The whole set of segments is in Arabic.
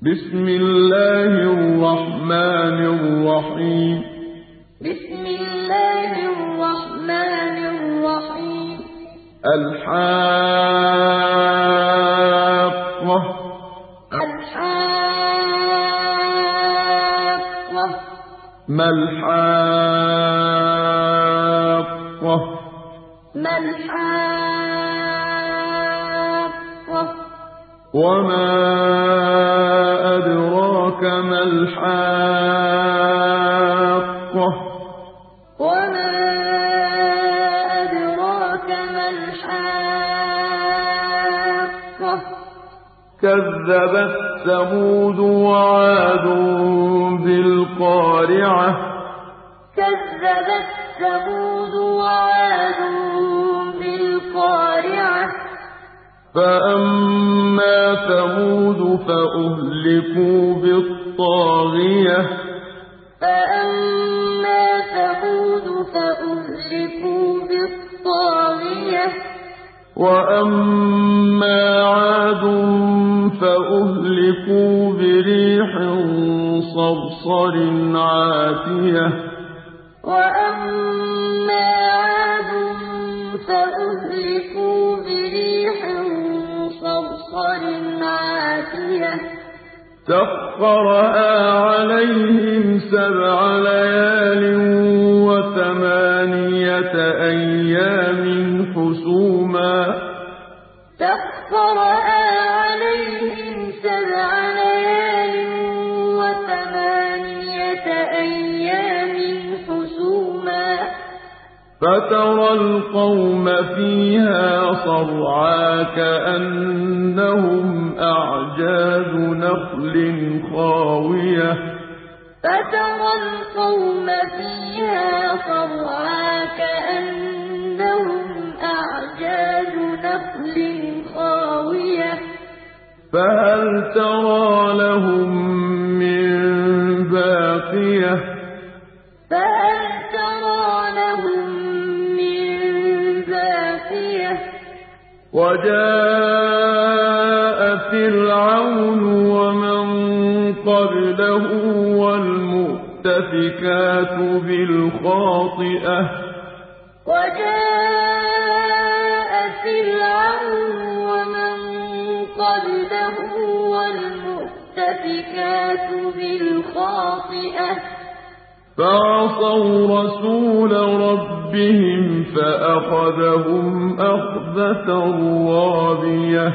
بسم الله الرحمن الرحيم. بسم الله الرحمن الرحيم. الحاقة الحاقة ما الحاقة ما الحاقة وما الحاقة. وما أدراك ما الحاقة؟ كذبت ثمود وعاد بالقارعة. كذبت ثمود وعاد بالقارعة. فأما ثمود فأهلكوا بالطاغية فأما ثمود فأهلكوا بالطاغية وأما عاد فأهلكوا بريح صرصر عاتية وأما عاد فأهلكوا صرصر عاتية سخرها عليهم سبع ليال وثمانية أيام حسوما. فترى القوم فيها صرعى كأنهم أعجاز نخل خاوية. فترى القوم فيها صرعى كأنهم أعجاز نخل خاوية. فهل ترى لهم وجاء فرعون ومن قبله والمؤتفكات بالخاطئة. وجاء فرعون ومن قبله والمؤتفكات بالخاطئة. فعصوا رسول ربهم فأخذهم أخذة رابية.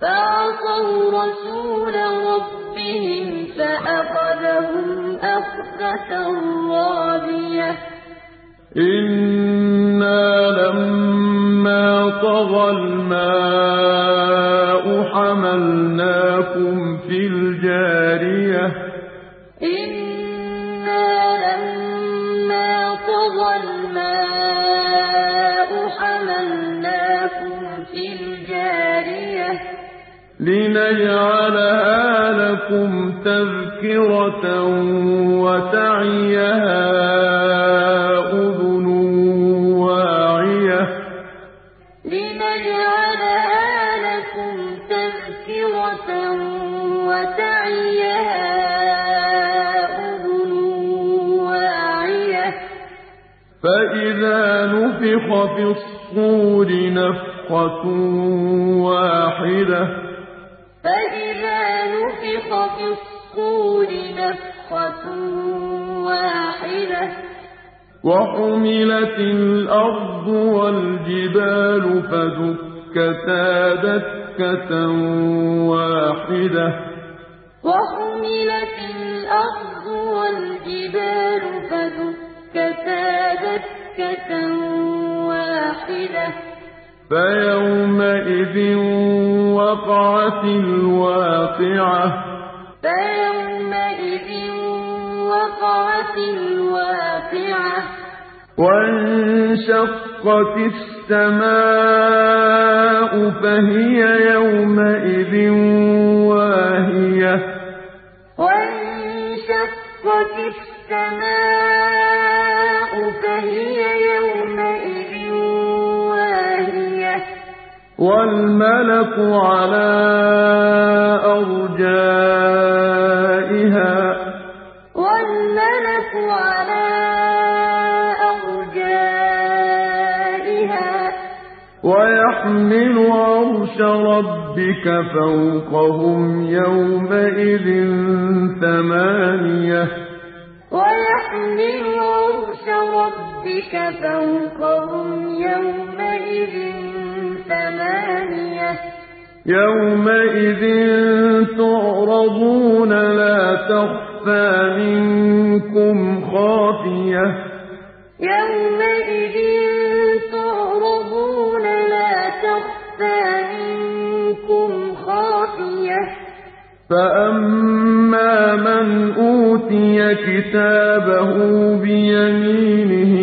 فعصوا رسول ربهم فأخذهم أخذة رابية. إنا لما طغى الماء حملناكم في الجارية. لنجعلها لكم تذكرة وتعيها أذن واعية. لنجعلها لكم تذكرة وتعيها أذن واعية. فإذا نفخ في الصور نفخة واحدة. نفخ في الصور نفخة واحدة. وحملت الأرض والجبال فدكتا دكة واحدة. وحملت الأرض والجبال فدكتا دكة واحدة. فيومئذ وقعت الواقعة. فيومئذ وقعت الواقعة. وانشقت السماء فهي يومئذ واهية. فهي يومئذ واهية وَالْمَلَكُ عَلَىٰ أَرْجَائِهَا. وَيَحْمِلُ عَرْشَ رَبِّكَ فَوْقَهُمْ يَوْمَئِذٍ ثَمَانِيَةٌ. وَيَحْمِلُ عَرْشَ رَبِّكَ فَوْقَهُمْ يَوْمَئِذٍ يَوْمَئِذٍ تُعْرَضُونَ لَا تَخْفَىٰ مِنكُمْ خَافِيَةٌ يَوْمَئِذٍ تُعْرَضُونَ لَا تَخْفَىٰ مِنكُمْ خَافِيَةٌ فَأَمَّا مَنْ أُوتِيَ كِتَابَهُ بِيَمِينِهِ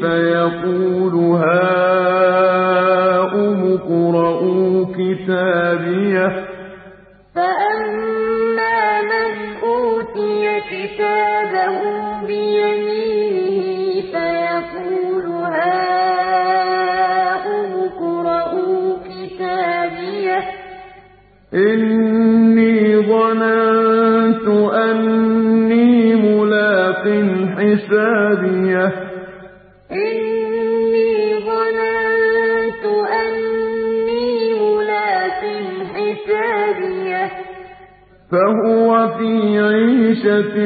فَيَقُولُ هَاؤُمُ إِنِّي ظَنَنتُ أَنِّي مُلَاقٍ حِسَابِيَهْ فَهُوَ فِي عِيشَةٍ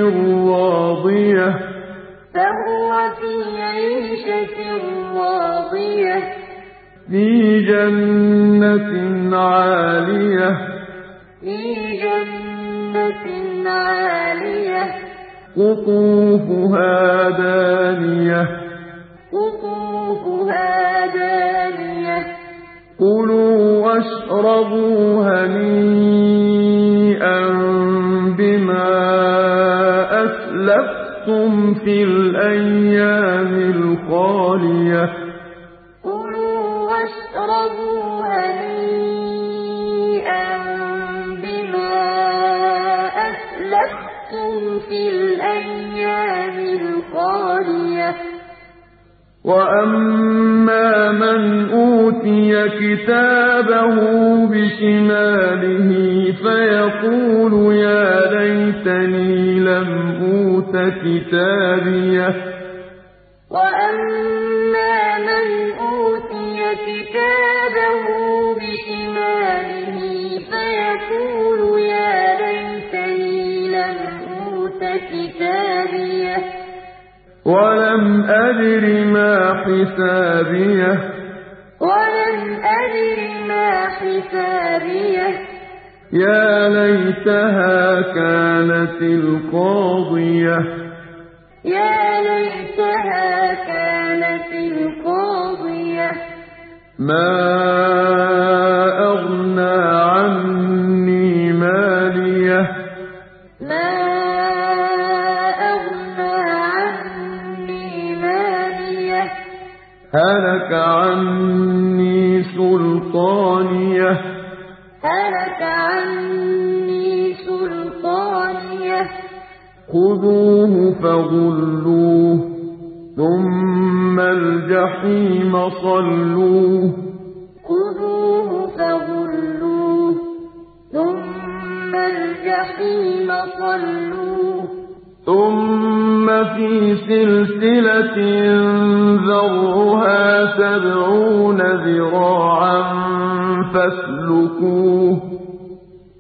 رَّاضِيَةٍ. فَهُوَ فِي عِيشَةٍ رَّاضِيَةٍ. فِي جَنَّةٍ عَالِيَةٍ. فِي جَنَّةٍ عَالِيَةٍ. قُطُوفُهَا دَانِيَةٌ قُطُوفُهَا دَانِيَةٌ كُلُوا وَاشْرَبُوا هَنِيئًا بِمَا أَسْلَفْتُمْ فِي الْأَيَّامِ الْخَالِيَةِ وَأَمَّا مَنْ أُوتِيَ كِتَابَهُ بِشِمَالِهِ فَيَقُولُ يَا لَيْتَنِي لَمْ أُوتَ كِتَابِيَهْ يَا لَيْتَهَا كَانَتِ الْقَاضِيَةَ. يَا لَيْتَهَا كَانَتِ الْقَاضِيَةَ. مَا أَغْنَىٰ عَنِّي مَالِيَهْ. مَا أَغْنَىٰ عَنِّي مَالِيَهْ. هَلَكَ عَنِّي سُلْطَانِيَهْ. هَلَكَ عَنِّي سُلْطَانِيَهْ. خُذُوهُ فَغُلُّوهُ ثُمَّ الْجَحِيمَ صَلُّوهُ. خُذُوهُ فَغُلُّوهُ ثُمَّ الْجَحِيمَ صَلُّوهُ. ثُمَّ فِي سِلْسِلَةٍ ذَرْعُهَا سَبْعُونَ ذِرَاعًا فَاسْلُكُوهُ.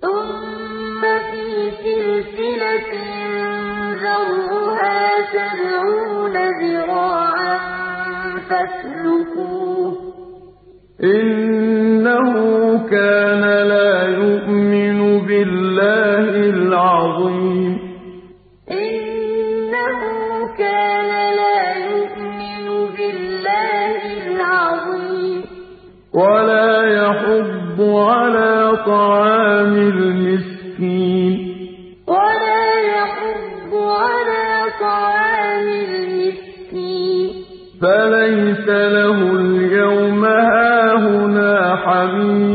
ثُمَّ فِي سِلْسِلَةٍ ذَرْعُهَا سَبْعُونَ ذِرَاعًا فَاسْلُكُوهُ. إِنَّهُ كَانَ طَعَامِ الْمِسْكِينِ. وَلَا يَحُضُّ عَلَىٰ طَعَامِ الْمِسْكِينِ. فَلَيْسَ لَهُ الْيَوْمَ هَاهُنَا حَمِيمٌ.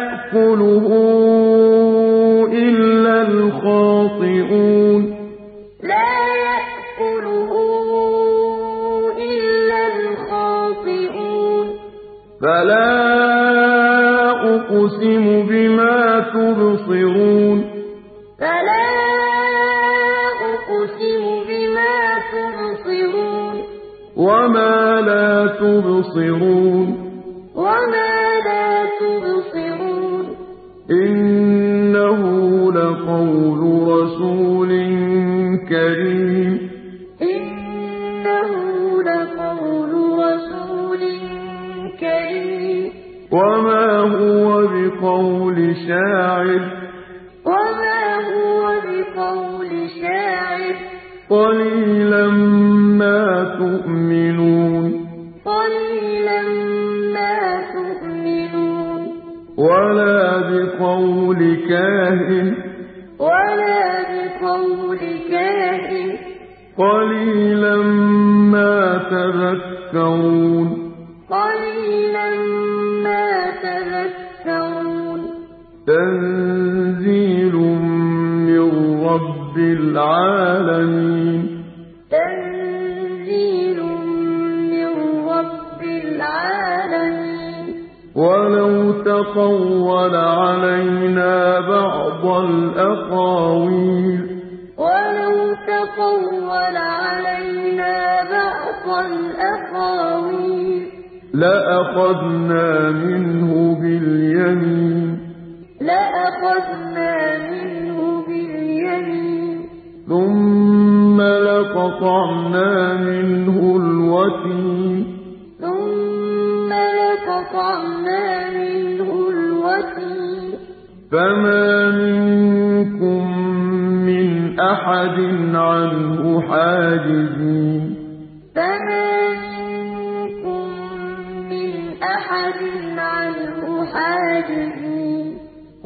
يَأْكُلُهُ إِلَّا الْخَاطِئُونَ. لَا يَأْكُلُهُ إِلَّا الْخَاطِئُونَ. فَلَا أُقْسِمُ بِمَا تُبْصِرُونَ. فَلَا أُقْسِمُ بِمَا تُبْصِرُونَ. وَمَا لَا تُبْصِرُونَ. شَاعِرٍ. وَمَا هُوَ بِقَوْلِ شَاعِرٍ ۚ. قَلِيلًا مَّا تُؤْمِنُونَ. قَلِيلًا مَّا تُؤْمِنُونَ. وَلَا بِقَوْلِ كَاهِنٍ ۚ. وَلَا بِقَوْلِ كَاهِنٍ ۚ. قَلِيلًا مَّا تَذَكَّرُونَ. تَنزِيلٌ مِّن رَّبِّ الْعَالَمِينَ. تَنزِيلٌ مِّن رَّبِّ الْعَالَمِينَ. وَلَوْ تَقَوَّلَ عَلَيْنَا بَعْضَ الْأَقَاوِيلِ. وَلَوْ تَقَوَّلَ عَلَيْنَا بَعْضَ الْأَقَاوِيلِ. لَأَخَذْنَا مِنْهُ بِالْيَمِينِ. لَأَخَذْنَا مِنْهُ بِالْيَمِينِ. ثُمَّ لَقَطَعْنَا مِنْهُ الْوَتِينَ. ثُمَّ لَقَطَعْنَا مِنْهُ الْوَتِينَ. فَمَا مِنكُم مِّنْ أَحَدٍ عَنْهُ حَاجِزِينَ. فَمَا مِنكُم مِّنْ أَحَدٍ عَنْهُ حَاجِزِينَ.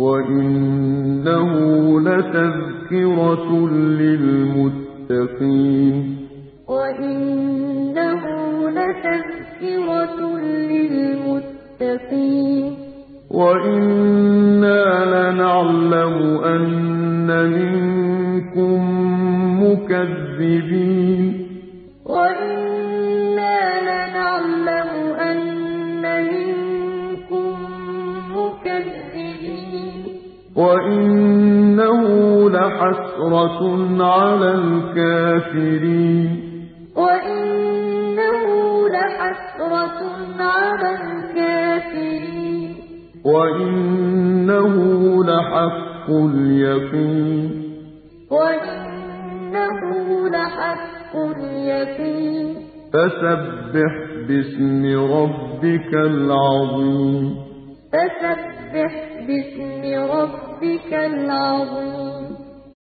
وَإِنَّهُ لَتَذْكِرَةٌ لِّلْمُتَّقِينَ وَإِنَّهُ لَتَذْكِرَةٌ لِّلْمُتَّقِينَ وَإِنَّا لَنَعْلَمُ أَنَّ مِنكُم مُّكَذِّبِينَ لَحَسْرَةٌ عَلَى الْكَافِرِينَ وَإِنَّهُ لَحَسْرَةٌ عَلَى الْكَافِرِينَ وَإِنَّهُ لَحَقُّ الْيَقِينِ وَإِنَّهُ لَحَقُّ الْيَقِينِ فَسَبِّحْ بِاسْمِ رَبِّكَ الْعَظِيمِ فَسَبِّحْ بِاسْمِ رَبِّكَ الْعَظِيمِ